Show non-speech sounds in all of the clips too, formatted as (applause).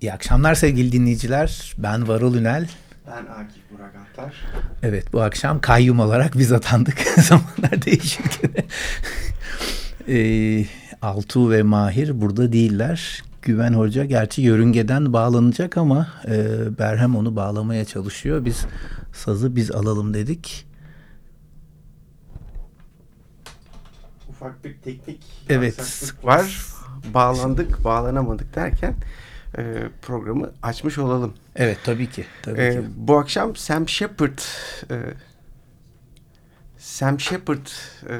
İyi akşamlar sevgili dinleyiciler. Ben Varol Ünel. Ben Akif Burak Attar. Evet bu akşam kayyum olarak biz atandık. (laughs) Zamanlar değişirken. e, Altuğ ve Mahir burada değiller. Güven Hoca gerçi yörüngeden bağlanacak ama e, Berhem onu bağlamaya çalışıyor. Biz sazı biz alalım dedik. Ufak bir teknik Evet. var. Bağlandık, bağlanamadık derken e, programı açmış olalım. Evet tabii ki. Tabii E, ki. bu akşam Sam Shepard e, Sam Shepard e,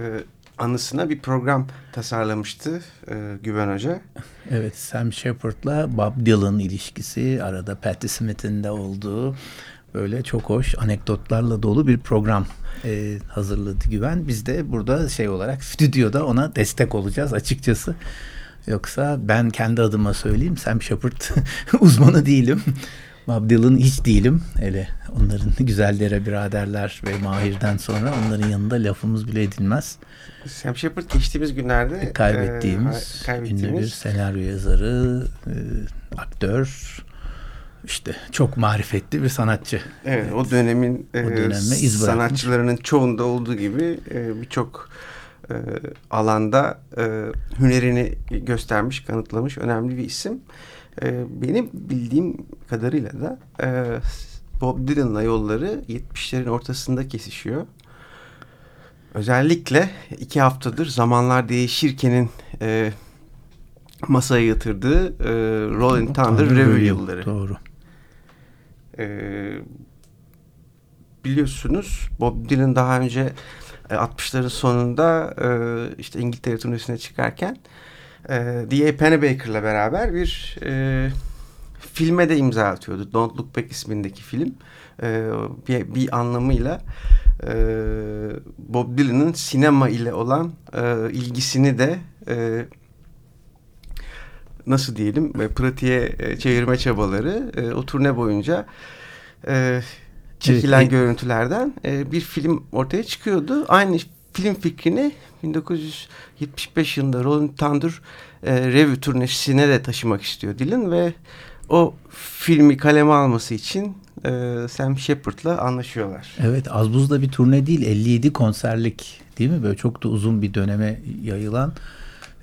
anısına bir program tasarlamıştı e, Güven Hoca. (laughs) Evet Sam Shepard'la Bob Dylan ilişkisi arada Patti Smith'in de olduğu böyle çok hoş anekdotlarla dolu bir program e, hazırladı Güven. Biz de burada şey olarak stüdyoda ona destek olacağız açıkçası. Yoksa ben kendi adıma söyleyeyim Sam Shepard (laughs) uzmanı değilim. Bob Dylan hiç değilim. Hele onların (laughs) güzellere biraderler ve Mahir'den sonra onların yanında lafımız bile edilmez. Sam Shepard geçtiğimiz günlerde e, kaybettiğimiz, ha- ünlü bir kaybettiğimiz senaryo yazarı, e, aktör, işte çok marifetli bir sanatçı. Evet, o dönemin O e, döneme sanatçılarının çoğunda olduğu gibi e, birçok e, alanda e, hünerini göstermiş, kanıtlamış önemli bir isim. E, benim bildiğim kadarıyla da e, Bob Dylan'la yolları 70'lerin ortasında kesişiyor. Özellikle iki haftadır zamanlar değişirkenin e, masaya yatırdığı e, Rolling Thunder Revue yılları. Doğru. Ee, biliyorsunuz Bob Dylan daha önce e, 60'ların sonunda e, işte İngiltere turnesine çıkarken e, D.A. Pennebaker'la beraber bir e, filme de imza atıyordu. Don't Look Back ismindeki film. E, bir, bir anlamıyla e, Bob Dylan'ın sinema ile olan e, ilgisini de e, nasıl diyelim e, pratiğe e, çevirme çabaları e, o turne boyunca e, çekilen e- görüntülerden e, bir film ortaya çıkıyordu. Aynı film fikrini 1975 yılında Rolling Thunder e, Revue turnesine de taşımak istiyor Dylan ve o filmi kaleme alması için e, Sam Shepard'la anlaşıyorlar. Evet az buz da bir turne değil 57 konserlik değil mi? Böyle çok da uzun bir döneme yayılan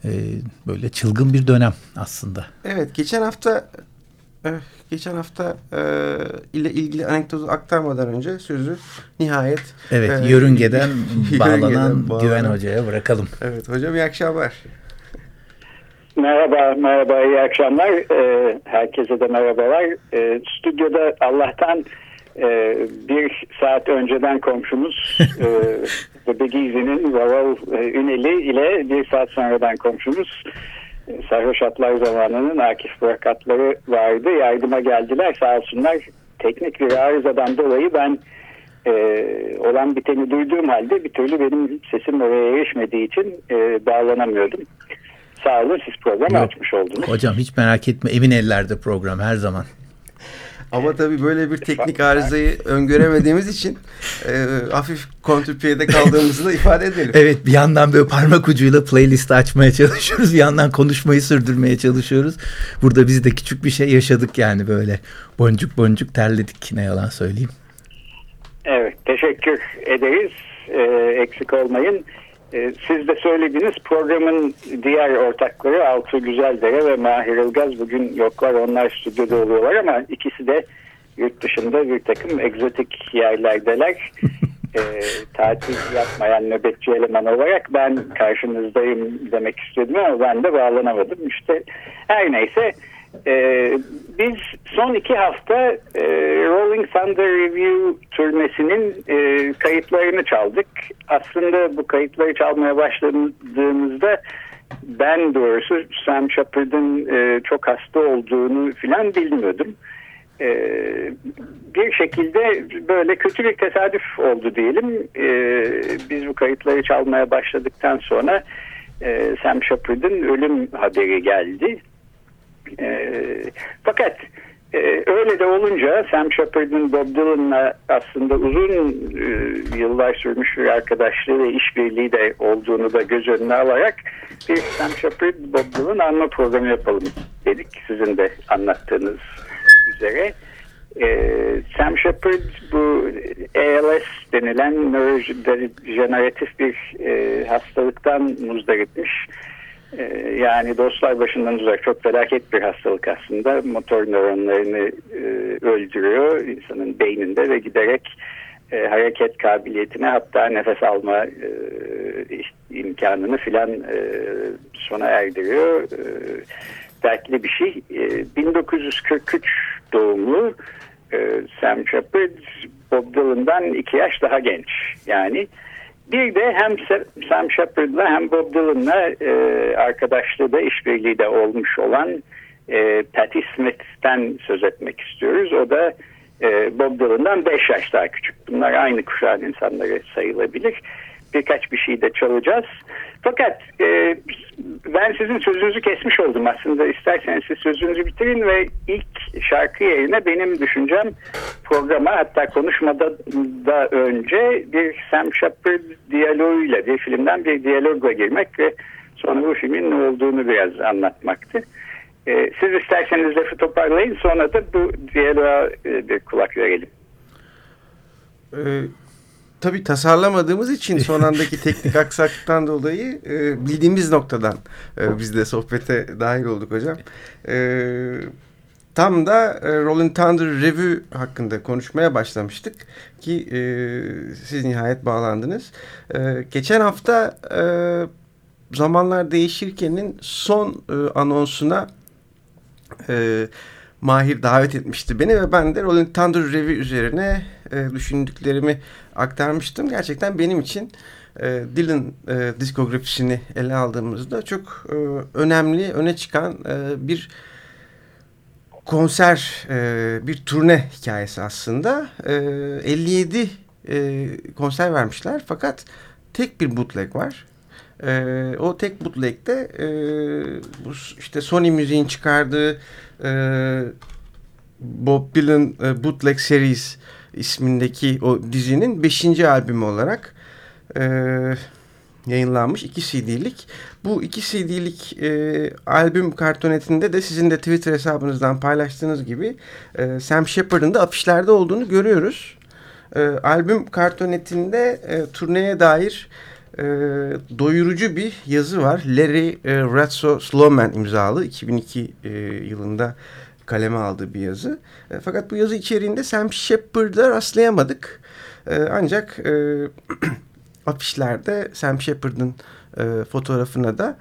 e, böyle çılgın bir dönem aslında. Evet geçen hafta geçen hafta e, ile ilgili anekdotu aktarmadan önce sözü nihayet Evet e, yörüngeden (laughs) yörüngeden bağlanan bağlanan- Güven Hoca'ya bırakalım. Evet hocam iyi akşamlar. Merhaba, merhaba, iyi akşamlar. Ee, herkese de merhabalar. Ee, stüdyoda Allah'tan e, bir saat önceden komşumuz (laughs) e, Bebegizi'nin Varol e, Üneli ile bir saat sonradan komşumuz e, Sarhoş Atlar zamanının Akif Burakatları vardı. Yardıma geldiler sağ olsunlar. Teknik bir arızadan dolayı ben e, olan biteni duyduğum halde bir türlü benim sesim oraya erişmediği için e, bağlanamıyordum. Sağ olun siz programı Yok. açmış oldunuz. Hocam hiç merak etme emin ellerde program her zaman. Ama tabii böyle bir teknik arızayı öngöremediğimiz için e, hafif kontrpiyede kaldığımızı da ifade edelim. Evet bir yandan böyle parmak ucuyla playlist açmaya çalışıyoruz. Bir yandan konuşmayı sürdürmeye çalışıyoruz. Burada biz de küçük bir şey yaşadık yani böyle. Boncuk boncuk terledik ne yalan söyleyeyim. Evet teşekkür ederiz. Ee, eksik olmayın. Ee, siz de söylediğiniz programın diğer ortakları Altı Güzeldere ve Mahir Ilgaz bugün yoklar. Onlar stüdyoda oluyorlar ama ikisi de yurt dışında bir takım egzotik yerlerdeler. (laughs) e, tatil yapmayan nöbetçi eleman olarak ben karşınızdayım demek istedim ama ben de bağlanamadım. İşte her neyse e, biz son iki hafta e, Rolling Thunder Review turnesinin e, kayıtlarını çaldık. Aslında bu kayıtları çalmaya başladığımızda ben doğrusu Sam Shepard'ın e, çok hasta olduğunu filan bilmiyordum. E, bir şekilde böyle kötü bir tesadüf oldu diyelim. E, biz bu kayıtları çalmaya başladıktan sonra e, Sam Shepard'ın ölüm haberi geldi. E, fakat e, öyle de olunca Sam Shepard'ın Bob Dylan'la aslında uzun e, yıllar sürmüş bir arkadaşlığı ve işbirliği de olduğunu da göz önüne alarak bir Sam Shepard Bob Dylan anma programı yapalım dedik sizin de anlattığınız üzere. E, Sam Shepard bu ALS denilen nörodejeneratif bir e, hastalıktan muzdaripmiş. E, yani dostlar başından uzak çok felaket bir hastalık aslında. Motor nöronlarını e, öldürüyor insanın beyninde ve giderek e, hareket kabiliyetine hatta nefes alma e, imkanını filan e, sona erdiriyor. E, dertli bir şey. E, 1943 doğumlu Sam Shepard Bob Dylan'dan iki yaş daha genç. Yani bir de hem Sam Shepard'la hem Bob Dylan'la e, arkadaşlığı da işbirliği de olmuş olan e, Patti Smith'ten söz etmek istiyoruz. O da e, Bob Dylan'dan 5 yaş daha küçük. Bunlar aynı kuşağın insanları sayılabilir birkaç bir şey de çalacağız. Fakat e, ben sizin sözünüzü kesmiş oldum aslında. İsterseniz siz sözünüzü bitirin ve ilk şarkı yerine benim düşüncem programa hatta konuşmada da önce bir Sam Shepard diyaloğuyla bir filmden bir diyalogla girmek ve sonra bu filmin ne olduğunu biraz anlatmaktı. E, siz isterseniz lafı toparlayın sonra da bu diyaloğa e, bir kulak verelim. Evet tabii tasarlamadığımız için son andaki (laughs) teknik aksaklıktan dolayı e, bildiğimiz noktadan e, biz de sohbete dahil olduk hocam. E, tam da e, Rolling Thunder Review hakkında konuşmaya başlamıştık ki e, siz nihayet bağlandınız. E, geçen hafta e, Zamanlar Değişirken'in son e, anonsuna e, Mahir davet etmişti beni ve ben de Rolling Thunder Review üzerine e, düşündüklerimi aktarmıştım. Gerçekten benim için e, Dylan e, diskografisini ele aldığımızda çok e, önemli, öne çıkan e, bir konser, e, bir turne hikayesi aslında. E, 57 e, konser vermişler fakat tek bir bootleg var. E, o tek bootleg'de e, bu işte Sony müziğin çıkardığı e, Bob Dylan e, Bootleg Series ismindeki o dizinin 5. albümü olarak e, yayınlanmış iki CD'lik. Bu iki CD'lik e, albüm kartonetinde de sizin de Twitter hesabınızdan paylaştığınız gibi e, Sam Shepard'ın da afişlerde olduğunu görüyoruz. E, albüm kartonetinde e, turneye dair e, doyurucu bir yazı var. Larry e, Ratso Slowman imzalı 2002 e, yılında kaleme aldığı bir yazı. E, fakat bu yazı içeriğinde Sam Shepard'a rastlayamadık. E, ancak e, (clears throat) afişlerde Sam Shepard'ın e, fotoğrafına da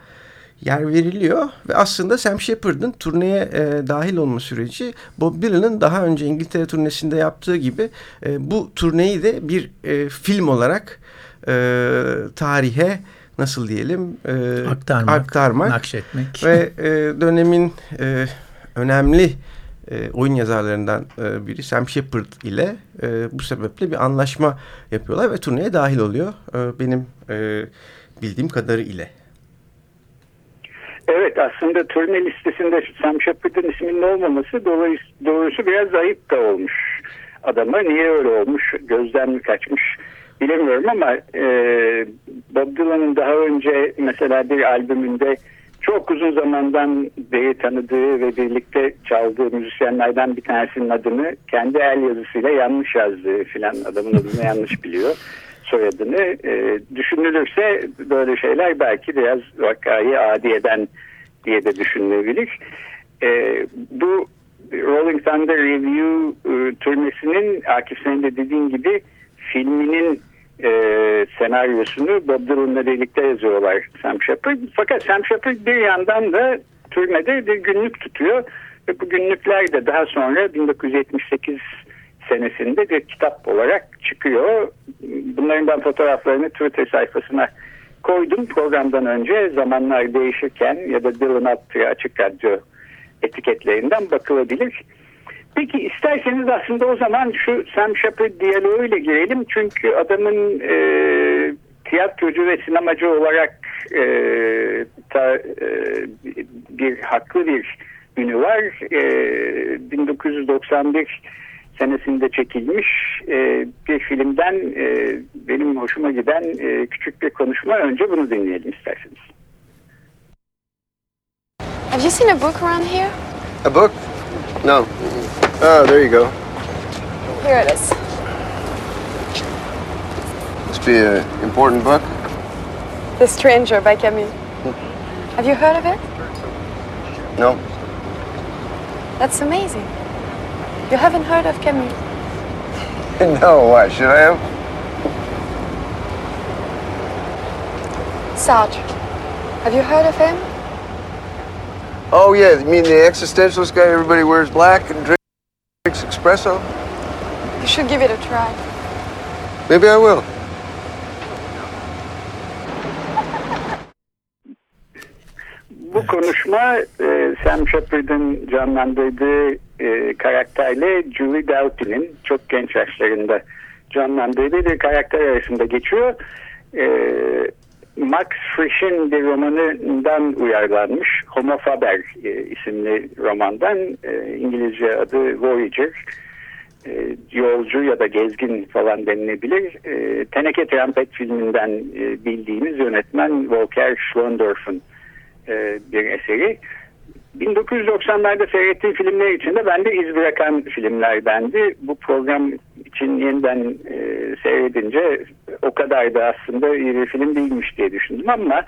yer veriliyor ve aslında Sam Shepard'ın turneye e, dahil olma süreci Bob Dylan'ın daha önce İngiltere turnesinde yaptığı gibi e, bu turneyi de bir e, film olarak e, tarihe nasıl diyelim e, aktarmak, aktarmak nakşetmek ve e, dönemin e, önemli e, oyun yazarlarından e, biri Sam Shepard ile e, bu sebeple bir anlaşma yapıyorlar ve turneye dahil oluyor e, benim e, bildiğim kadarı ile. Evet aslında turne listesinde Sam Shepard'ın isminin olmaması doğrusu biraz ayıp da olmuş adama. Niye öyle olmuş gözden mi kaçmış bilemiyorum ama e, Bob Dylan'ın daha önce mesela bir albümünde çok uzun zamandan beri tanıdığı ve birlikte çaldığı müzisyenlerden bir tanesinin adını kendi el yazısıyla yanlış yazdığı filan adamın adını (laughs) yanlış biliyor soyadını. E, düşünülürse böyle şeyler belki biraz vakayı adi eden diye de düşünülebilir. E, bu Rolling Thunder Review e, turnesinin Akif senin de dediğin gibi filminin e, senaryosunu Bob Dylan'la birlikte yazıyorlar Sam Shepard. Fakat Sam Shepard bir yandan da turnede bir günlük tutuyor. Ve bu günlükler de daha sonra 1978 senesinde bir kitap olarak çıkıyor. Bunların ben fotoğraflarını Twitter sayfasına koydum programdan önce zamanlar değişirken ya da Dylan attığı açık radyo etiketlerinden bakılabilir. Peki isterseniz aslında o zaman şu Sam Shepard diyaloğuyla girelim. Çünkü adamın e, tiyatrocu ve sinemacı olarak e, ta, e, bir haklı bir ünü var. E, 1991 senesinde çekilmiş e, bir filmden e, benim hoşuma giden e, küçük bir konuşma. Önce bunu dinleyelim isterseniz. Have you seen a book around here? A book? No. Oh, there you go. Here it is. Must be an important book. The Stranger by Camus. Hmm. Have you heard of it? No. That's amazing. You haven't heard of Camus? (laughs) no, why? Should I have? Sartre. Have you heard of him? Oh, yeah, you mean the existentialist guy everybody wears black and drinks espresso? You should give it a try. Maybe I will. Bu konuşma e, Sam Shepard'ın canlandırdığı e, karakterle Julie Doughty'nin çok genç yaşlarında canlandırdığı bir karakter arasında geçiyor. E, Max Frisch'in bir romanından uyarlanmış Homo Faber e, isimli romandan e, İngilizce adı Voyager e, yolcu ya da gezgin falan denilebilir. Teneke Trampet filminden bildiğimiz yönetmen Volker Schlondorf'un bir eseri. 1990'larda seyrettiğim filmler içinde bende iz bırakan filmlerdendi. Bu program için yeniden e, seyredince o kadar da aslında iyi bir film değilmiş diye düşündüm ama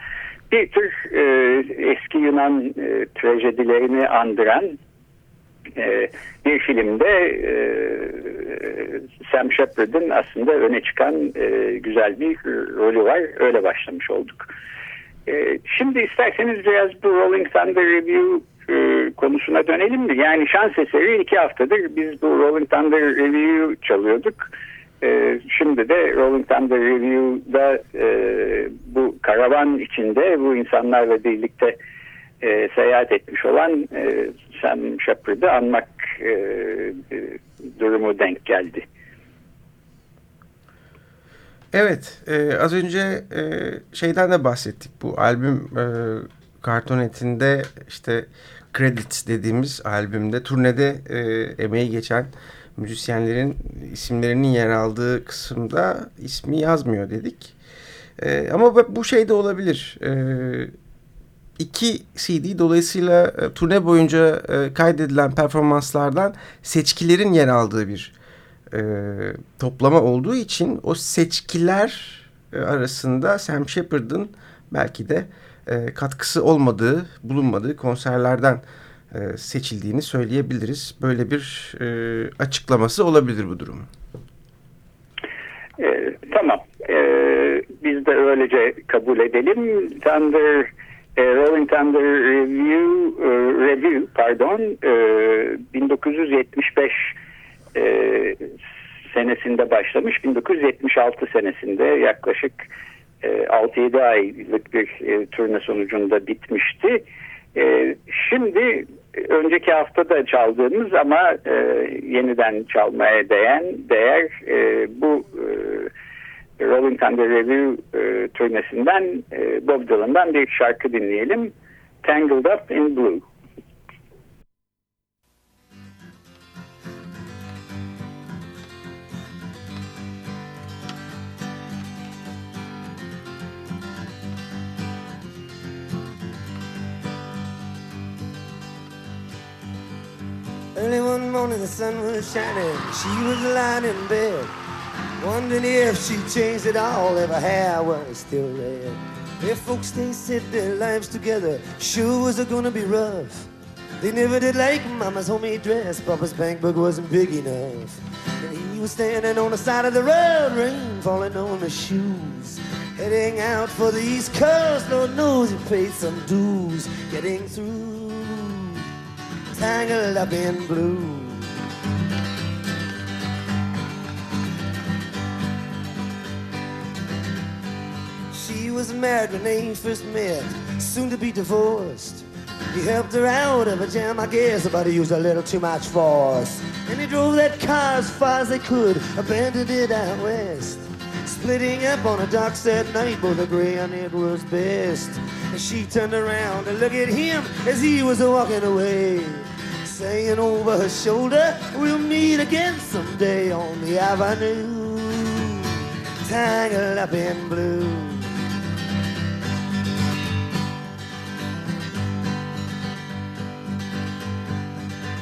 bir tür e, eski Yunan e, trajedilerini andıran e, bir filmde e, Sam Shepard'ın aslında öne çıkan e, güzel bir rolü var. Öyle başlamış olduk. E, şimdi isterseniz biraz bu Rolling Thunder Review e, konusuna dönelim mi? Yani şans eseri iki haftadır biz bu Rolling Thunder Review çalıyorduk. E, şimdi de Rolling Thunder Review'da e, bu karavan içinde bu insanlarla birlikte e, seyahat etmiş olan e, Sam Shepard'ı anmak durumu denk geldi. Evet, e, az önce e, şeyden de bahsettik. Bu albüm e, kartonetinde işte Credits dediğimiz albümde turnede e, emeği geçen müzisyenlerin isimlerinin yer aldığı kısımda ismi yazmıyor dedik. E, ama bu şey de olabilir. E, iki CD dolayısıyla e, turne boyunca e, kaydedilen performanslardan seçkilerin yer aldığı bir e, toplama olduğu için o seçkiler e, arasında Sam Shepard'ın belki de e, katkısı olmadığı, bulunmadığı konserlerden e, seçildiğini söyleyebiliriz. Böyle bir e, açıklaması olabilir bu durum. E, tamam. E, biz de öylece kabul edelim. Thunder e, Rolling Thunder Review, e, Review pardon, e, 1975 e, senesinde başlamış. 1976 senesinde yaklaşık e, 6-7 aylık bir e, turne sonucunda bitmişti. E, şimdi önceki hafta da çaldığımız ama e, yeniden çalmaya değen değer bu Rolling Thunder Review turnesinden Bob Dylan'dan bir şarkı dinleyelim. Tangled Up in Blue. Early one morning the sun was shining, she was lying in bed, wondering if she changed it all, if her hair was still red. If folks they said their lives together, sure was gonna be rough. They never did like Mama's homemade dress, Papa's bank book wasn't big enough. And he was standing on the side of the road, rain falling on his shoes. Heading out for the East Coast, Lord knows he paid some dues. Getting through tangled up in blue. She was married when they first met, soon to be divorced. He helped her out of a jam, I guess, but he used a little too much force. And he drove that car as far as they could, abandoned it out west. Splitting up on a docks that night, both agree on it was best. And she turned around to look at him as he was walking away saying over her shoulder, we'll meet again someday on the avenue, tangled up in blue.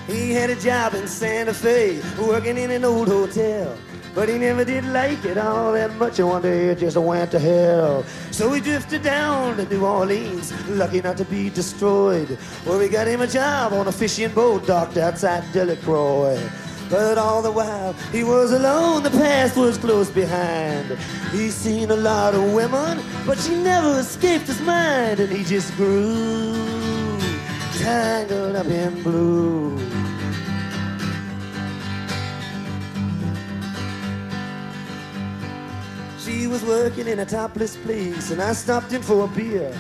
He had a job in Santa Fe, working in an old hotel. But he never did like it all that much, and one day it just went to hell. So he drifted down to New Orleans, lucky not to be destroyed. Well, we got him a job on a fishing boat docked outside Delacroix. But all the while he was alone, the past was close behind. He's seen a lot of women, but she never escaped his mind, and he just grew tangled up in blue. She was working in a topless place, and I stopped in for a beer.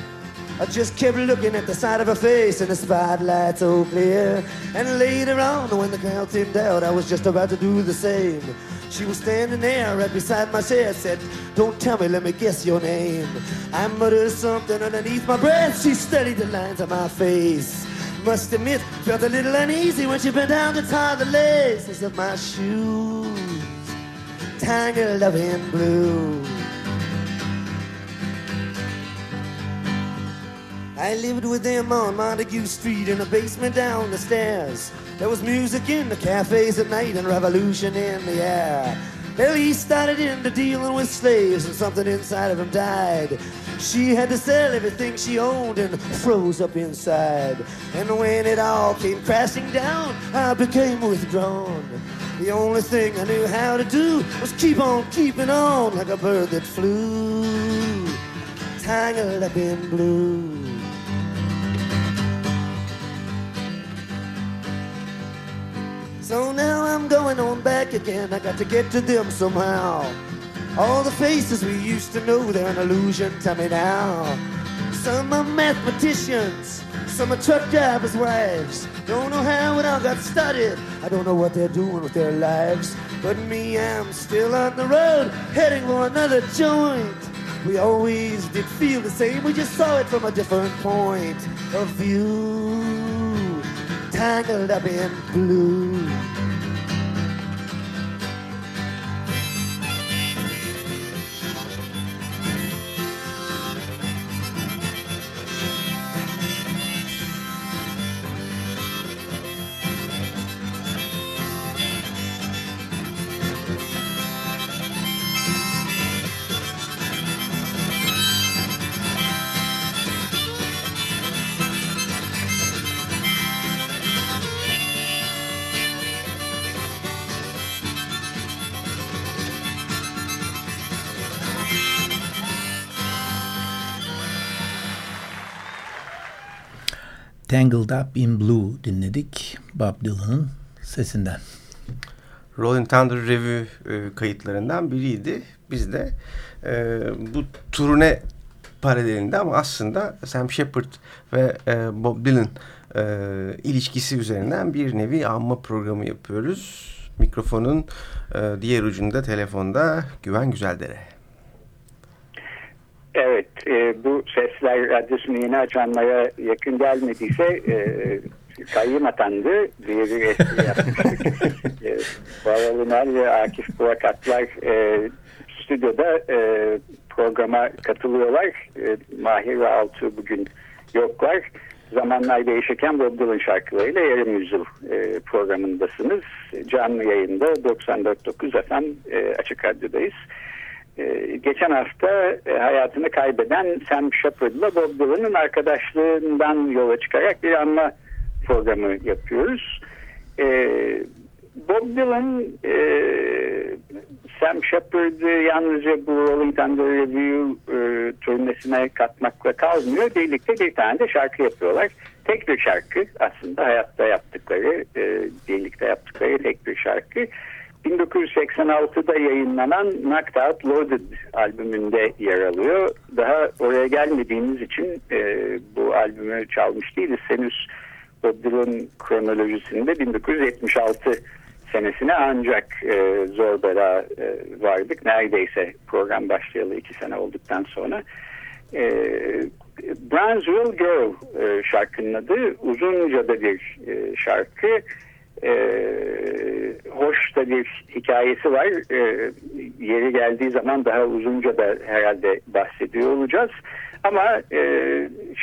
I just kept looking at the side of her face and the spotlight so clear. And later on, when the crowd thinned out, I was just about to do the same. She was standing there right beside my chair, said, Don't tell me, let me guess your name. I muttered something underneath my breath. She studied the lines of my face. Must admit, felt a little uneasy when she bent down to tie the laces of my shoes tangled up in blue. I lived with them on Montague Street in a basement down the stairs. There was music in the cafes at night and revolution in the air. Well, he started into dealing with slaves and something inside of him died. She had to sell everything she owned and froze up inside. And when it all came crashing down, I became withdrawn. The only thing I knew how to do was keep on keeping on like a bird that flew, tangled up in blue. So now I'm going on back again. I got to get to them somehow. All the faces we used to know, they're an illusion to me now. Some are mathematicians, some are truck drivers' wives. Don't know how it all got started. I don't know what they're doing with their lives. But me, I'm still on the road, heading for another joint. We always did feel the same, we just saw it from a different point of view. Tangled up in blue. Tangled Up in Blue dinledik Bob Dylan'ın sesinden. Rolling Thunder Revue e, kayıtlarından biriydi. Biz de e, bu turne paralelinde ama aslında Sam Shepard ve e, Bob Dylan e, ilişkisi üzerinden bir nevi anma programı yapıyoruz. Mikrofonun e, diğer ucunda telefonda Güven Güzeldere. Evet, e, bu sesler radyosunu yeni açanlara yakın gelmediyse e, kayyım atandı diye bir espri yapmıştık. (laughs) e, Bağalılar ve Akif Burakatlar e, stüdyoda e, programa katılıyorlar. E, Mahir ve Altuğ bugün yoklar. Zamanlar değişirken Bob Dylan şarkılarıyla yarım yüzyıl e, programındasınız. Canlı yayında 94.9 FM e, Açık Radyo'dayız. Ee, geçen hafta e, hayatını kaybeden Sam Shepard'la Bob Dylan'ın arkadaşlığından yola çıkarak bir anma programı yapıyoruz. Ee, Bob Dylan e, Sam Shepard'ı yalnızca bu Rolling Thunder Review e, turnesine katmakla kalmıyor. Birlikte bir tane de şarkı yapıyorlar. Tek bir şarkı aslında hayatta yaptıkları, birlikte yaptıkları tek bir şarkı. 1986'da yayınlanan Knocked Out Loaded albümünde yer alıyor. Daha oraya gelmediğimiz için e, bu albümü çalmış değiliz. Henüz Bob Dylan kronolojisinde 1976 senesine ancak e, zor bela e, vardık. Neredeyse program başlayalı iki sene olduktan sonra. E, Brownsville Girl e, şarkının adı uzunca da bir e, şarkı e, hoş da bir hikayesi var. E, yeri geldiği zaman daha uzunca da herhalde bahsediyor olacağız. Ama e,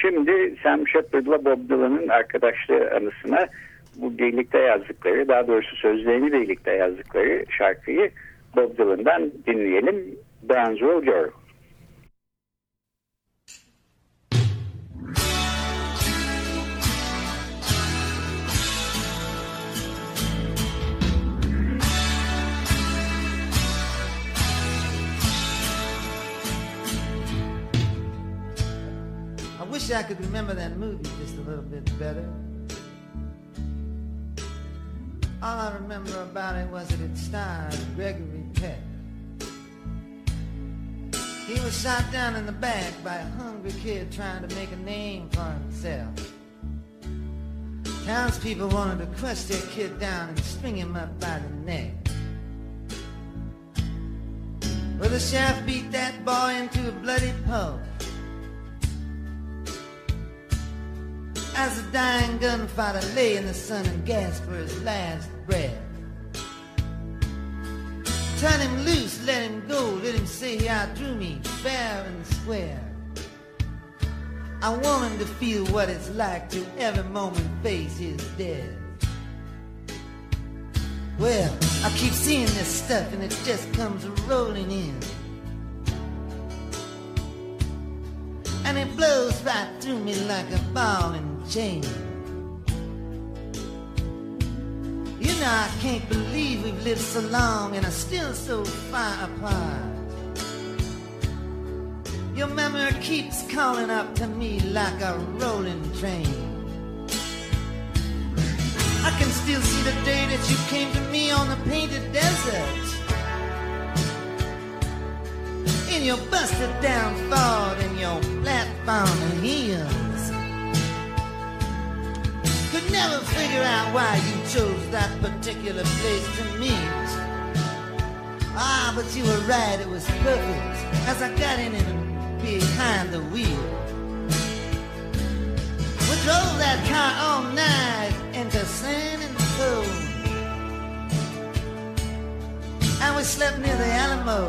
şimdi Sam Shepard'la Bob Dylan'ın arkadaşlığı anısına bu birlikte yazdıkları, daha doğrusu sözlerini birlikte yazdıkları şarkıyı Bob Dylan'dan dinleyelim. Brownsville Girl. I wish I could remember that movie just a little bit better. All I remember about it was that it starred Gregory Peck. He was shot down in the back by a hungry kid trying to make a name for himself. Townspeople wanted to crush their kid down and string him up by the neck. Well, the sheriff beat that boy into a bloody pulp. As the dying gunfighter lay in the sun and gasped for his last breath. Turn him loose, let him go, let him say he outdrew me fair and square. I want him to feel what it's like to every moment face his death. Well, I keep seeing this stuff and it just comes rolling in. And it blows right through me like a ball chain. You know, I can't believe we've lived so long and are still so far apart. Your memory keeps calling up to me like a rolling train. I can still see the day that you came to me on the painted desert. In your busted down Ford and your platform heels. Could never figure out why you chose that particular place to meet. Ah, but you were right, it was perfect as I got in and behind the wheel. We drove that car all night into San Antonio. And we slept near the Alamo,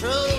control.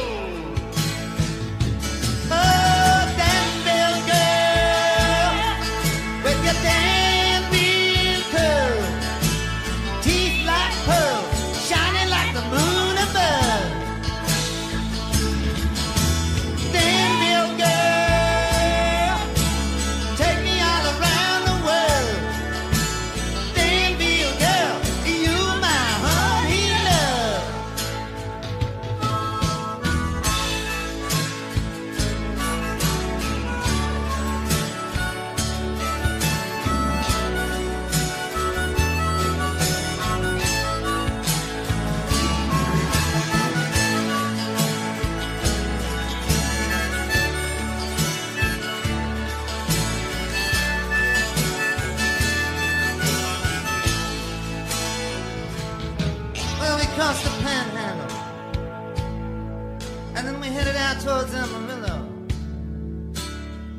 And then we headed out towards Amarillo.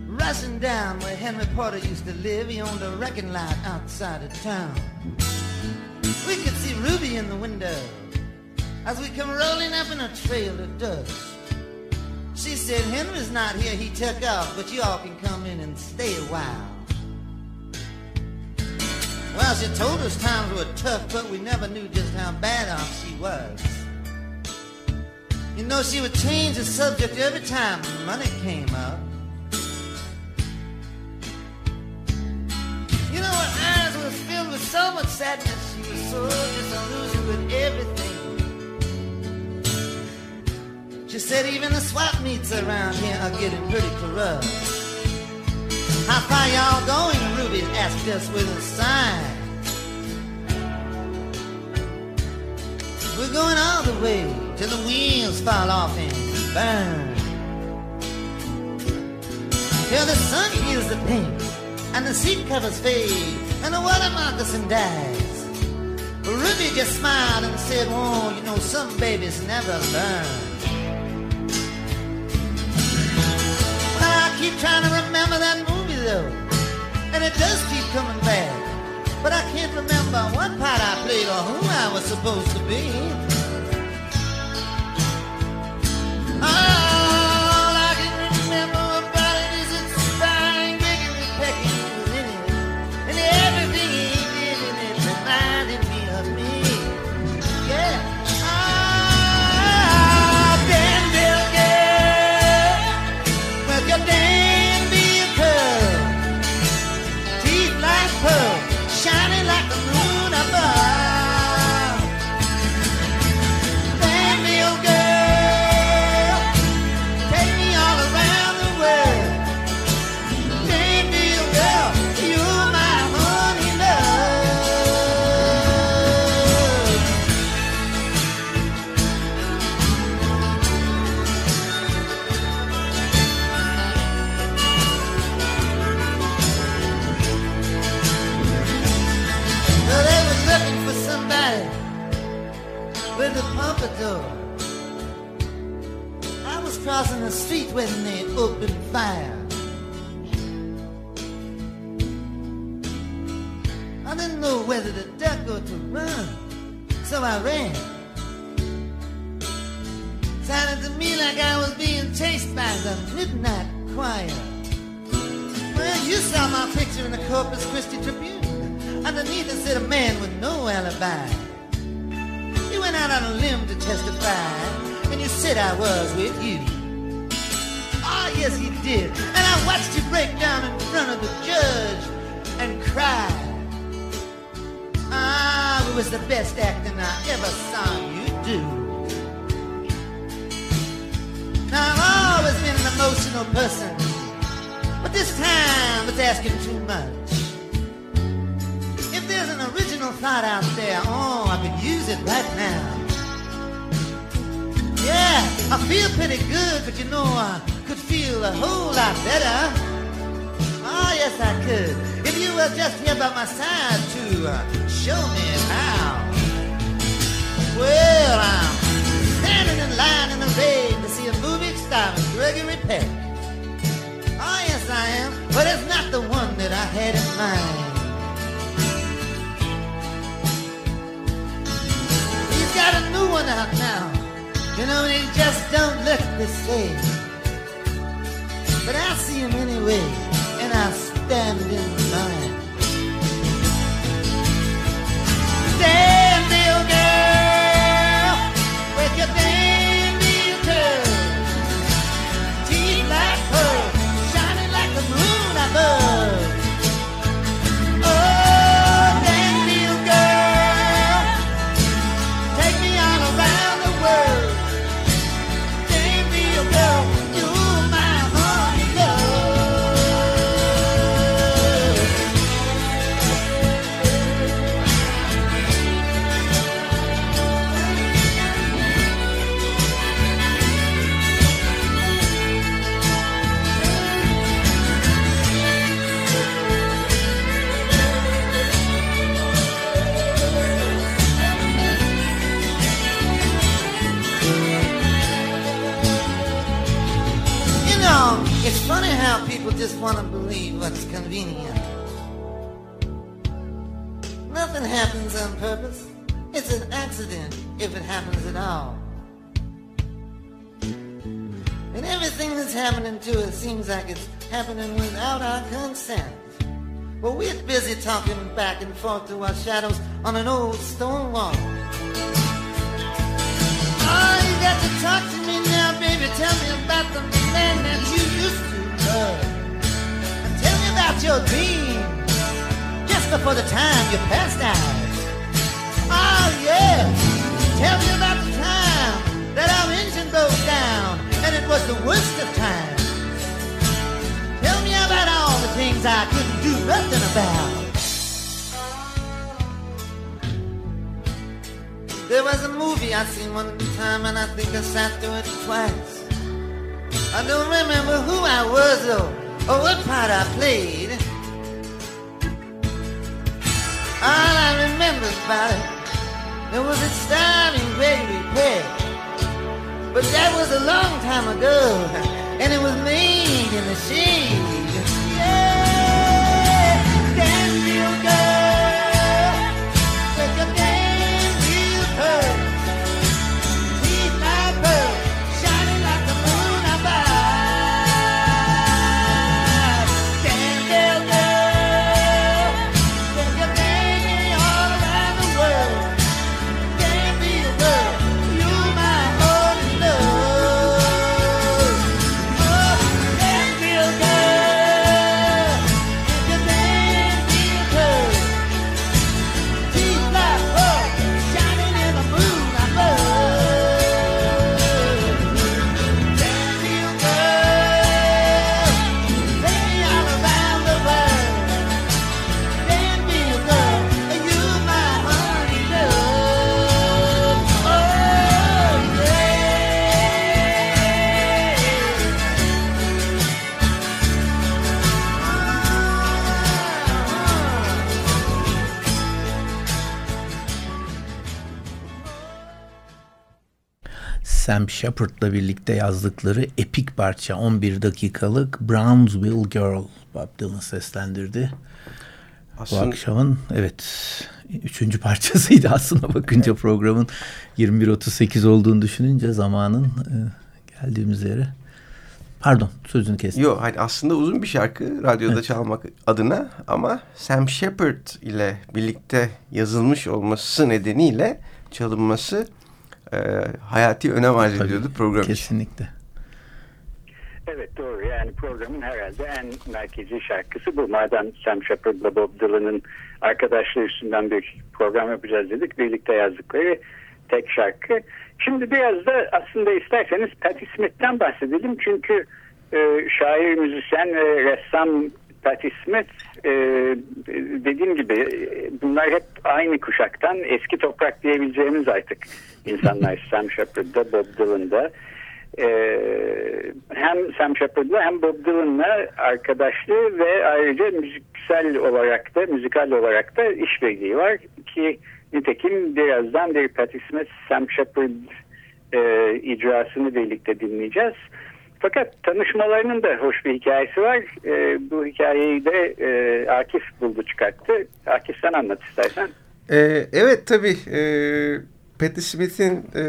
Rushing down where Henry Porter used to live, he owned a wrecking lot outside of town. We could see Ruby in the window as we come rolling up in a trail of dust. She said, Henry's not here, he took off, but you all can come in and stay a while. Well, she told us times were tough, but we never knew just how bad off she was. You know, she would change the subject every time money came up. You know, her eyes were filled with so much sadness. She was so disillusioned with everything. She said even the swap meets around here are getting pretty corrupt. How far y'all going? Ruby asked us with a sigh. We're going all the way till the wheels fall off and burn. Till the sun heals the paint and the seat covers fade and the water moccasin dies. But Ruby just smiled and said, "Oh, you know some babies never learn." I keep trying to remember that movie though, and it does keep coming back. But I can't remember what part I played or who I was supposed to be. I show me how. Well, I'm standing in line in the rain to see a movie starring Gregory Peck. Oh, yes, I am, but it's not the one that I had in mind. He's got a new one out now. You know, he just don't look the same. But I see him anyway, and I stand in line. Danville girl, happens at all. And everything that's happening to us seems like it's happening without our consent. But we're busy talking back and forth to our shadows on an old stone wall. Oh, you got to talk to me now, baby. Tell me about the man that you used to love. And tell me about your dream just before the time you passed out. Oh, yeah. Tell me about the time that our engine broke down and it was the worst of times. Tell me about all the things I couldn't do nothing about. There was a movie I seen one time and I think I sat through it twice. I don't remember who I was though, or what part I played. All I remember about it, it was it starring Gregory Peck. But that was a long time ago, (laughs) and it was made in the shade. Sam Shepard'la birlikte yazdıkları epik parça 11 dakikalık Brownsville Girl Bob Dylan seslendirdi. Bu Aslında akşamın evet üçüncü parçasıydı (laughs) aslında bakınca programın 21.38 olduğunu düşününce zamanın e, geldiğimiz yere. Pardon sözünü kestim. Yok hani aslında uzun bir şarkı radyoda çalmak adına ama Sam Shepard ile birlikte yazılmış olması nedeniyle çalınması e, hayati önem arz Tabii, ediyordu program için. Kesinlikle. Evet doğru yani programın herhalde en merkezi şarkısı bu. Madem Sam Shepard'la Bob Dylan'ın arkadaşlığı üstünden bir program yapacağız dedik. Birlikte yazdıkları tek şarkı. Şimdi biraz da aslında isterseniz Patti Smith'ten bahsedelim. Çünkü e, şair, müzisyen ve ressam Patti Smith e, dediğim gibi e, bunlar hep aynı kuşaktan eski toprak diyebileceğimiz artık insanlar (laughs) Sam Shepard'da Bob Dylan'da. Ee, hem Sam Shepard'la hem Bob Dylan'la arkadaşlığı ve ayrıca müziksel olarak da müzikal olarak da işbirliği var ki nitekim birazdan bir Patti Smith Sam Shepard e, icrasını birlikte dinleyeceğiz. Fakat tanışmalarının da hoş bir hikayesi var. E, bu hikayeyi de e, Akif buldu çıkarttı. Akif sen anlat istersen. E, evet tabii e, Patti Smith'in e,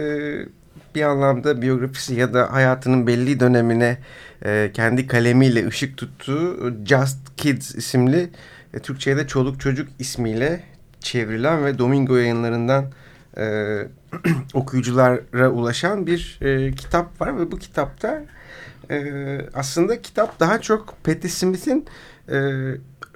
bir anlamda biyografisi ya da hayatının belli dönemine e, kendi kalemiyle ışık tuttuğu Just Kids isimli e, Türkçe'ye de Çoluk Çocuk ismiyle çevrilen ve Domingo yayınlarından e, (clears throat) okuyuculara ulaşan bir e, kitap var ve bu kitapta e, aslında kitap daha çok Patti Smith'in e,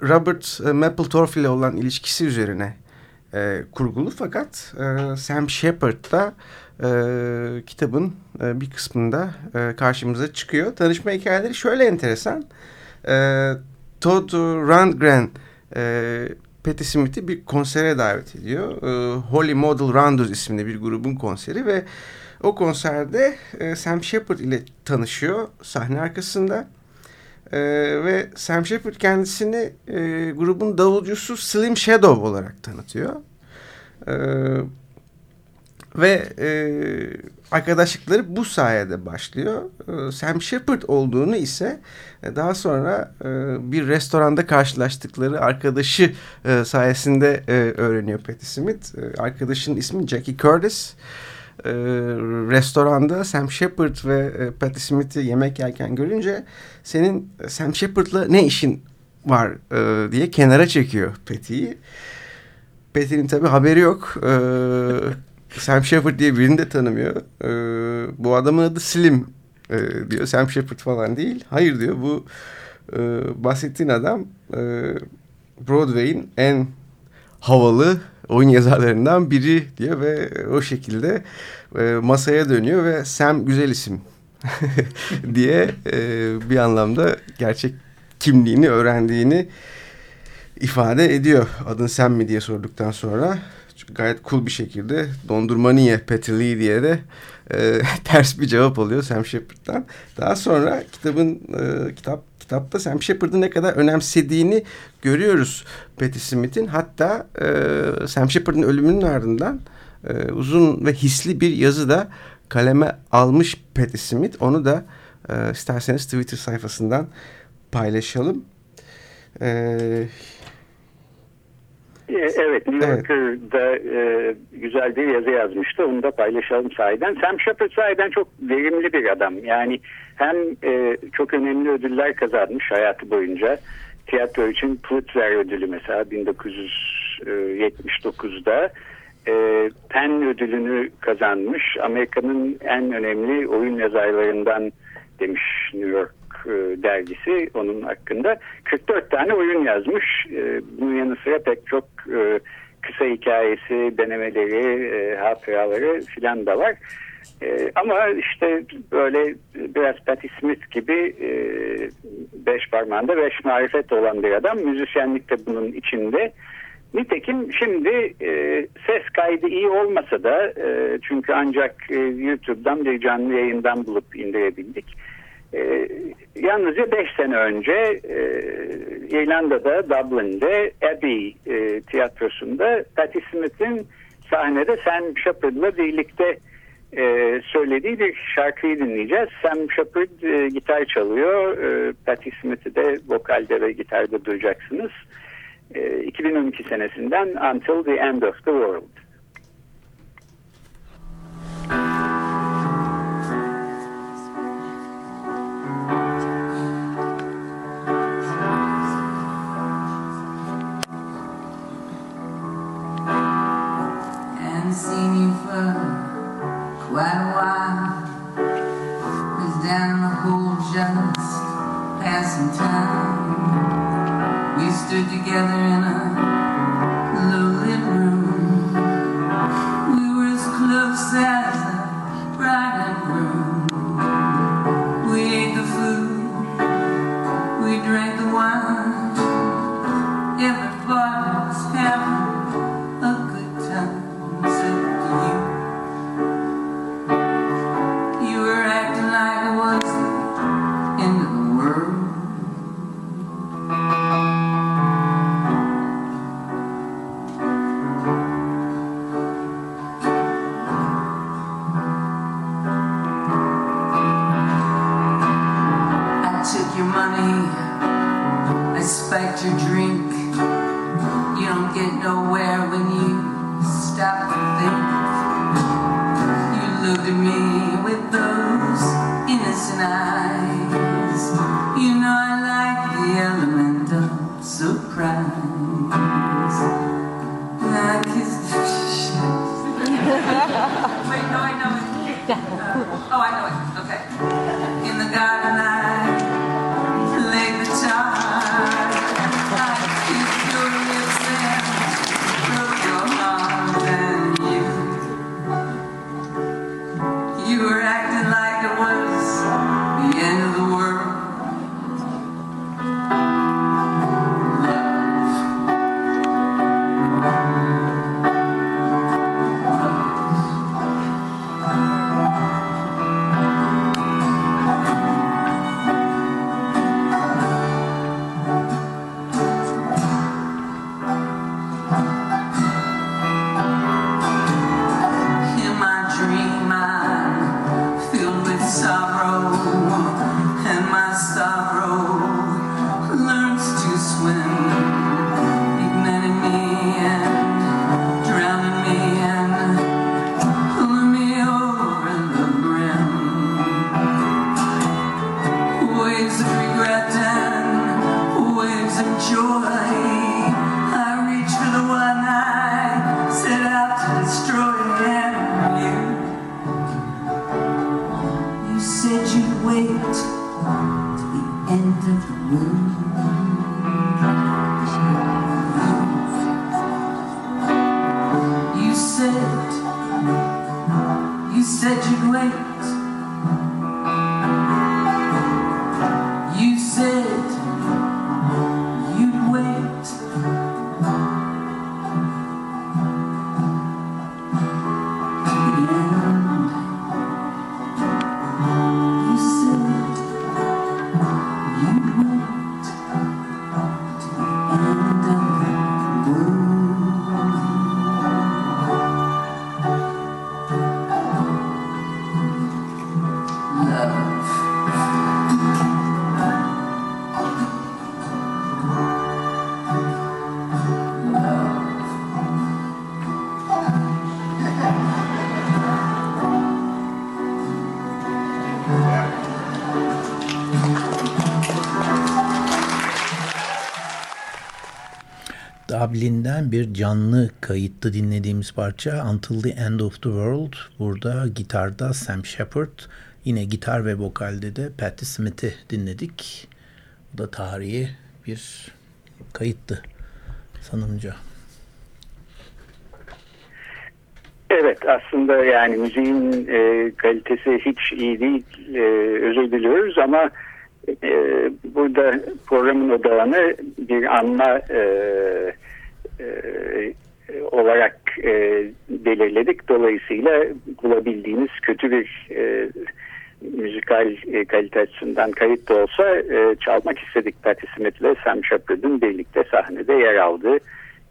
Robert Mapplethorpe ile olan ilişkisi üzerine e, kurgulu fakat e, Sam Shepard da e, kitabın e, bir kısmında e, karşımıza çıkıyor. Tanışma hikayeleri şöyle enteresan. E, Todd Rundgren e, Patti Smith'i bir konsere davet ediyor. E, Holy Model Rounders isimli bir grubun konseri ve o konserde e, Sam Shepard ile tanışıyor sahne arkasında. Ee, ve Sam Shepard kendisini e, grubun davulcusu Slim Shadow olarak tanıtıyor. Ee, Ve e, arkadaşlıkları bu sayede başlıyor. E, Sam Shepard olduğunu ise e, daha sonra e, bir restoranda karşılaştıkları arkadaşı e, sayesinde e, öğreniyor Patti Smith. E, arkadaşının ismi Jackie Curtis. E, restoranda Sam Shepard ve e, Patti Smith'i yemek yerken görünce senin Sam Shepard'la ne işin var e, diye kenara çekiyor Patty'yi. Patty'nin tabi haberi yok. E, (laughs) Sam Shepard diye birini de tanımıyor. E, bu adamın adı Slim e, diyor. Sam Shepard falan değil. Hayır diyor bu e, bahsettiğin adam e, Broadway'in en havalı oyun yazarlarından biri diyor ve o şekilde e, masaya dönüyor ve Sam güzel isim (laughs) diye e, bir anlamda gerçek kimliğini öğrendiğini ifade ediyor. Adın sen mi diye sorduktan sonra gayet cool bir şekilde dondurma niye Petili diye de e, (laughs) ters bir cevap alıyor Sam Shepard'dan. Daha sonra kitabın e, kitap kitapta Sam Shepard'ı ne kadar önemsediğini görüyoruz Patti Smith'in. Hatta e, Sam Shepard'ın ölümünün ardından e, uzun ve hisli bir yazı da kaleme almış Patti Smith. Onu da e, isterseniz Twitter sayfasından paylaşalım. Ee, Evet, New Yorker'da e, güzel bir yazı yazmıştı. Onu da paylaşalım sahiden. Sam Shepard sahiden çok verimli bir adam. Yani hem e, çok önemli ödüller kazanmış hayatı boyunca. Tiyatro için Pulitzer ödülü mesela 1979'da. E, Penn ödülünü kazanmış. Amerika'nın en önemli oyun yazarlarından demiş New York e, dergisi onun hakkında 44 tane oyun yazmış. E, bunun yanı sıra pek çok e, kısa hikayesi, denemeleri, hatıraları filan da var. ama işte böyle biraz Patti Smith gibi beş parmağında beş marifet olan bir adam. Müzisyenlik de bunun içinde. Nitekim şimdi e, ses kaydı iyi olmasa da e, çünkü ancak e, YouTube'dan bir canlı yayından bulup indirebildik e, yalnızca 5 sene önce e, İrlanda'da Dublin'de Abbey e, tiyatrosunda Patti Smith'in sahnede Sam Shepard'la birlikte e, söylediği bir şarkıyı dinleyeceğiz. Sam Shepard e, gitar çalıyor. E, Patti Smith'i de vokalde ve gitarda duyacaksınız. E, 2012 senesinden Until the End of the World. said Dublin'den bir canlı kayıtta dinlediğimiz parça Until the End of the World. Burada gitarda Sam Shepard, yine gitar ve vokalde de Patti Smith'i dinledik. Bu da tarihi bir kayıttı sanımca. Evet aslında yani müziğin e, kalitesi hiç iyi değil. E, özür diliyoruz ama e, burada programın odağını bir anma e, e, olarak e, belirledik. Dolayısıyla bulabildiğiniz kötü bir e, müzikal e, kalite kayıt da olsa e, çalmak istedik. Patti Smith ve Sam Shepard'ın birlikte sahnede yer aldığı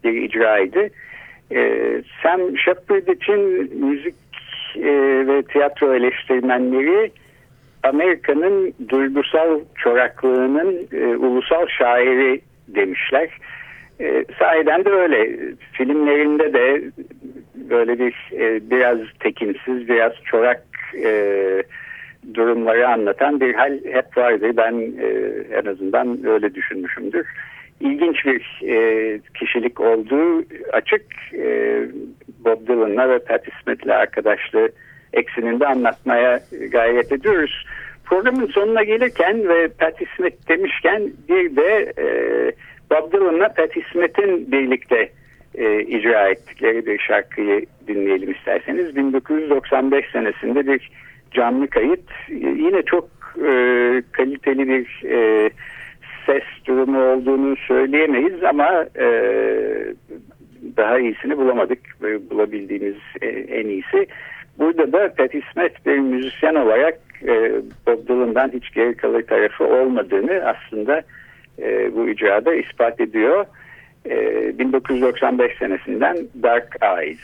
bir icraydı. E, Sam Shepard için müzik e, ve tiyatro eleştirmenleri Amerika'nın duygusal çoraklığının e, ulusal şairi demişler. E, sahiden de öyle. Filmlerinde de böyle bir e, biraz tekinsiz, biraz çorak e, durumları anlatan bir hal hep vardı. Ben e, en azından öyle düşünmüşümdür. İlginç bir e, kişilik olduğu açık. E, Bob Dylan'la ve Patti Smith'le arkadaşlığı ekseninde anlatmaya gayret ediyoruz. Programın sonuna gelirken ve Patti Smith demişken bir de e, Bob Dylan'la Patti Smith'in birlikte e, icra ettikleri bir şarkıyı dinleyelim isterseniz. 1995 senesinde bir canlı kayıt. E, yine çok e, kaliteli bir e, ses durumu olduğunu söyleyemeyiz ama e, daha iyisini bulamadık. Böyle bulabildiğimiz e, en iyisi. Burada da Patti Smith bir müzisyen olarak e, Bob Dylan'dan hiç geri kalır tarafı olmadığını aslında e, bu icrada ispat ediyor. E, 1995 senesinden Dark Eyes.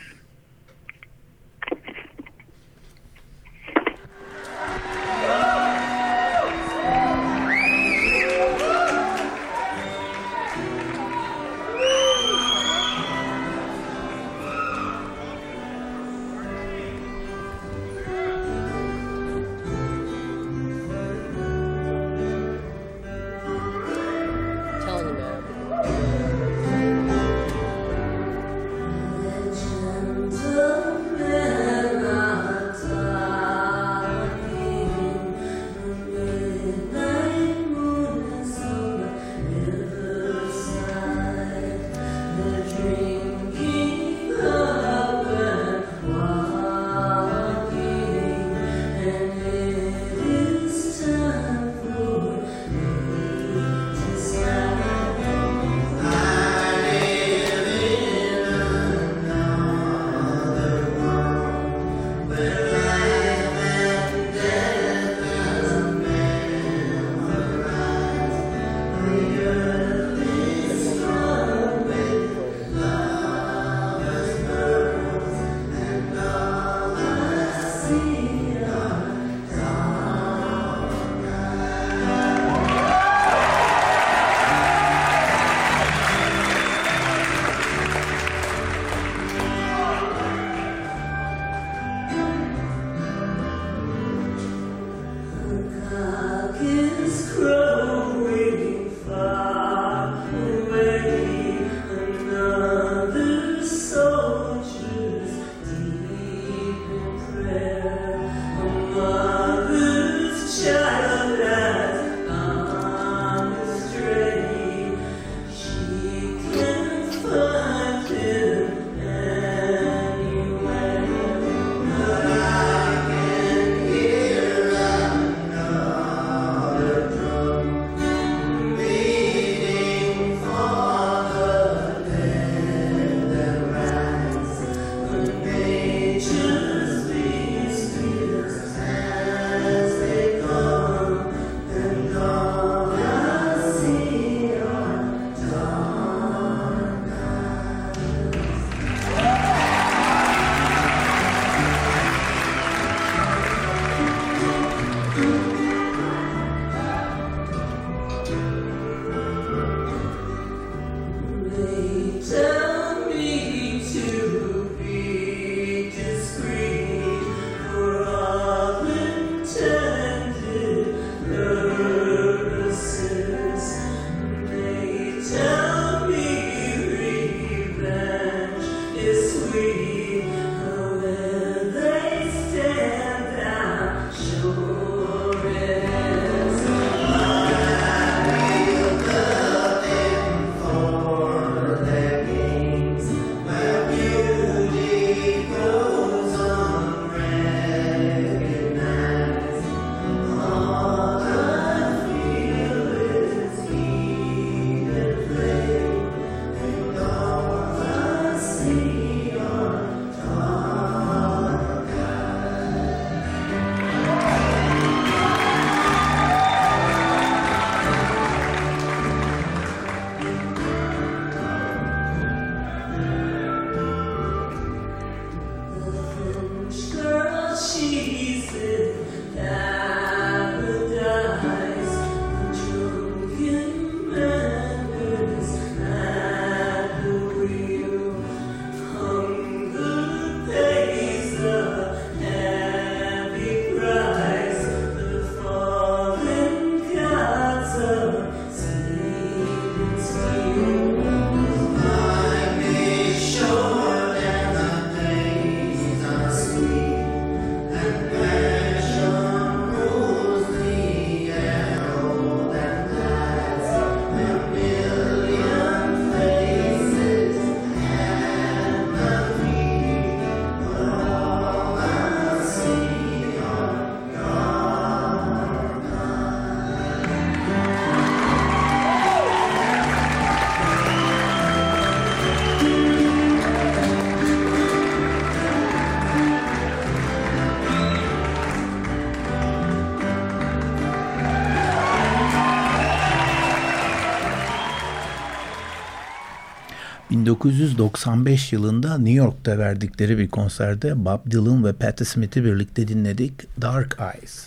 1995 yılında New York'ta verdikleri bir konserde Bob Dylan ve Patti Smith'i birlikte dinledik. Dark Eyes.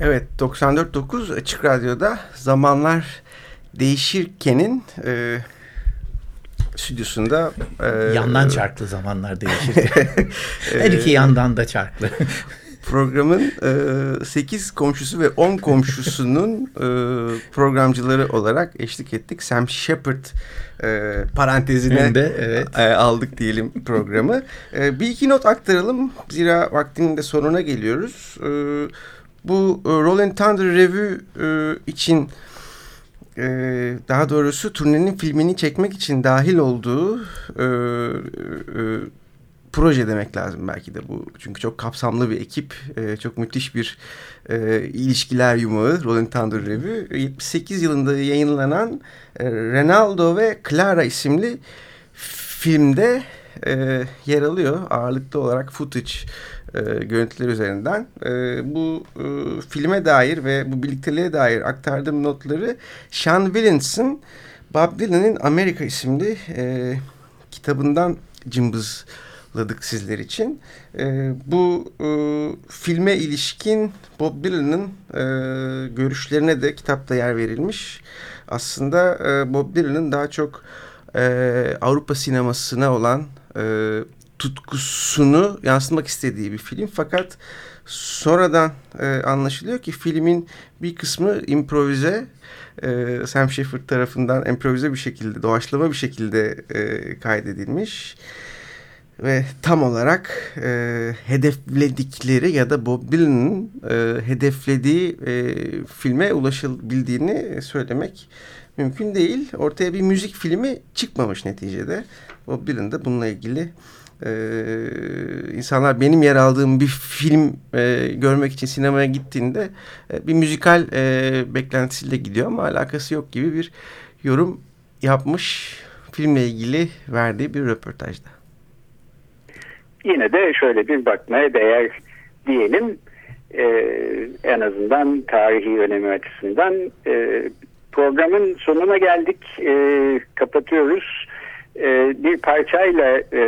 Evet 94.9 Açık Radyo'da zamanlar değişirkenin e, stüdyosunda e, Yandan çarklı zamanlar değişir. (laughs) Her iki yandan da çarklı. (laughs) programın e, 8 komşusu ve 10 komşusunun e, programcıları olarak eşlik ettik. Sam Shepard e, parantezine De, evet. e, aldık diyelim programı. E, bir iki not aktaralım. Zira vaktinin de sonuna geliyoruz. E, bu e, Rolling Thunder Revue e, için e, daha doğrusu turnenin filmini çekmek için dahil olduğu e, e, proje demek lazım belki de bu. Çünkü çok kapsamlı bir ekip, e, çok müthiş bir e, ilişkiler yumağı Rolling Thunder Revue. 78 yılında yayınlanan e, Renaldo ve Clara isimli filmde e, yer alıyor. Ağırlıklı olarak footage e, görüntüler üzerinden. E, bu e, filme dair ve bu birlikteliğe dair aktardığım notları Sean Williams'ın Bob Dylan'ın Amerika isimli e, kitabından cımbızladık sizler için. E, bu e, filme ilişkin Bob Dylan'ın e, görüşlerine de kitapta yer verilmiş. Aslında e, Bob Dylan'ın daha çok e, Avrupa sinemasına olan e, tutkusunu yansıtmak istediği bir film. Fakat sonradan e, anlaşılıyor ki filmin bir kısmı improvize e, Sam Shepard tarafından improvize bir şekilde, doğaçlama bir şekilde e, kaydedilmiş. Ve tam olarak e, hedefledikleri ya da Bob Dylan'ın e, hedeflediği e, filme ulaşabildiğini söylemek mümkün değil. Ortaya bir müzik filmi çıkmamış neticede. Bob Dylan da bununla ilgili ee, insanlar benim yer aldığım bir film e, görmek için sinemaya gittiğinde e, bir müzikal e, beklentisiyle gidiyor ama alakası yok gibi bir yorum yapmış filmle ilgili verdiği bir röportajda. Yine de şöyle bir bakmaya değer diyelim. Ee, en azından tarihi önemi açısından e, programın sonuna geldik. E, kapatıyoruz. E, bir parçayla e,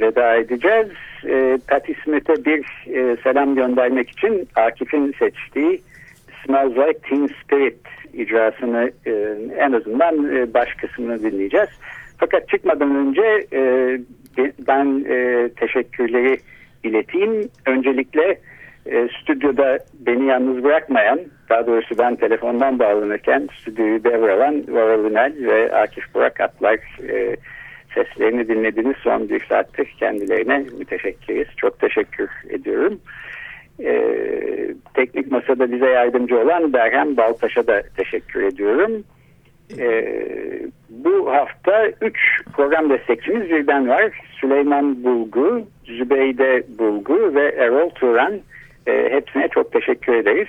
veda edeceğiz. E, Patti Smith'e bir e, selam göndermek için Akif'in seçtiği Smells Like Teen Spirit icrasını e, en azından e, baş kısmını dinleyeceğiz. Fakat çıkmadan önce e, ben e, teşekkürleri ileteyim. Öncelikle e, stüdyoda beni yalnız bırakmayan, daha doğrusu ben telefondan bağlanırken stüdyoyu devralan Varal Ünel ve Akif Burak Atlar e, seslerini dinlediğiniz son bir saattir kendilerine müteşekkiriz. Çok teşekkür ediyorum. E, teknik masada bize yardımcı olan Berhem Baltaş'a da teşekkür ediyorum. E, bu hafta üç program destekçimiz birden var. Süleyman Bulgu, Zübeyde Bulgu ve Erol Turan. E, hepsine çok teşekkür ederiz.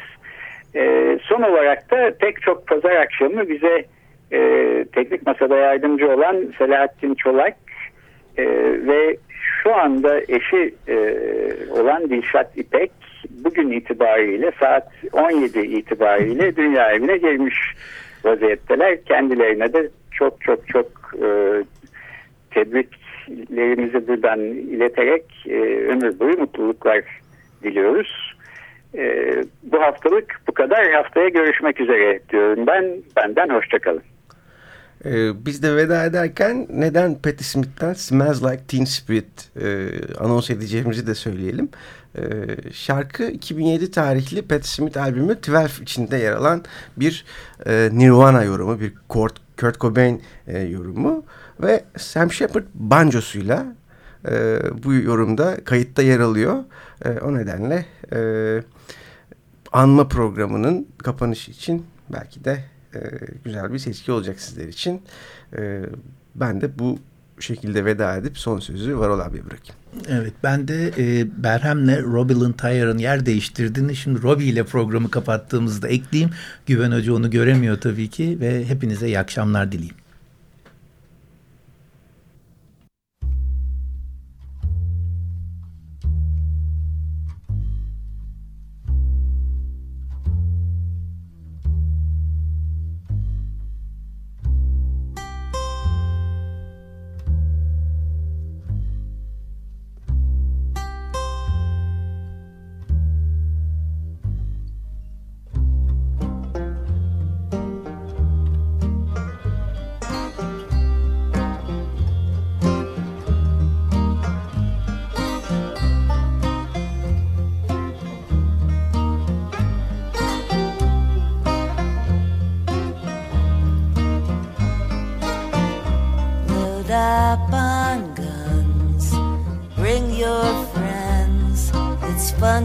E, son olarak da pek çok pazar akşamı bize e, teknik masada yardımcı olan Selahattin Çolak e, ve şu anda eşi e, olan Dilşat İpek bugün itibariyle saat 17 itibariyle dünya evine girmiş vaziyetteler. Kendilerine de çok çok çok e, tebriklerimizi buradan ileterek e, ömür boyu mutluluklar diliyoruz. E, bu haftalık bu kadar. Haftaya görüşmek üzere diyorum ben. Benden hoşçakalın. Ee, biz de veda ederken neden Patti Smith'ten Smells Like Teen Spirit e, anons edeceğimizi de söyleyelim. E, şarkı 2007 tarihli Patti Smith albümü 12 içinde yer alan bir e, Nirvana yorumu, bir Kurt, Kurt Cobain e, yorumu ve Sam Shepard bancosuyla e, bu yorumda kayıtta yer alıyor. E, o nedenle e, anma programının kapanışı için belki de e, güzel bir seçki olacak sizler için. E, ben de bu şekilde veda edip son sözü Varol abiye bırakayım. Evet ben de e, Berhem'le Robbie Lintyre'ın yer değiştirdiğini şimdi Robbie ile programı kapattığımızda ekleyeyim. Güven Hoca onu göremiyor tabii ki ve hepinize iyi akşamlar dileyim.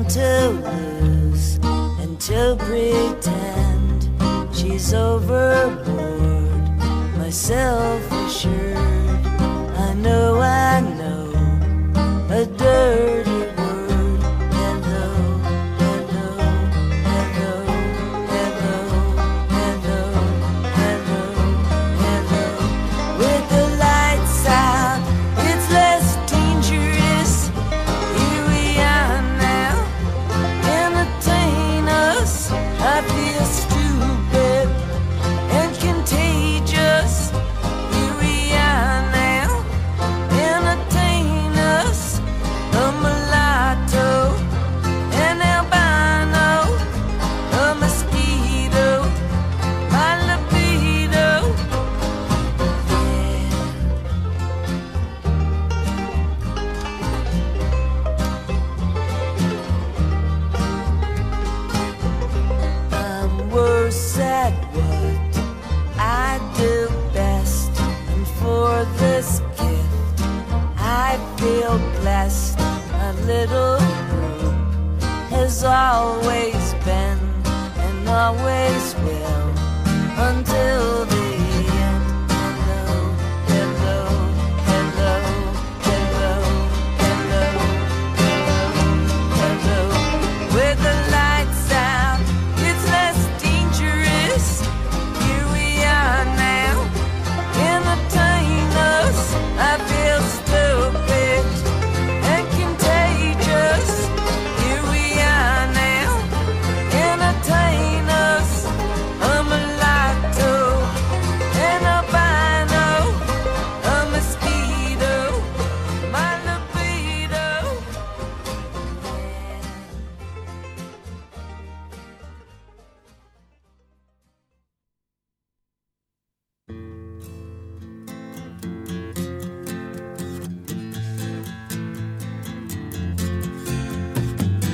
To lose and to pretend she's overboard. Myself assured, I know, I know,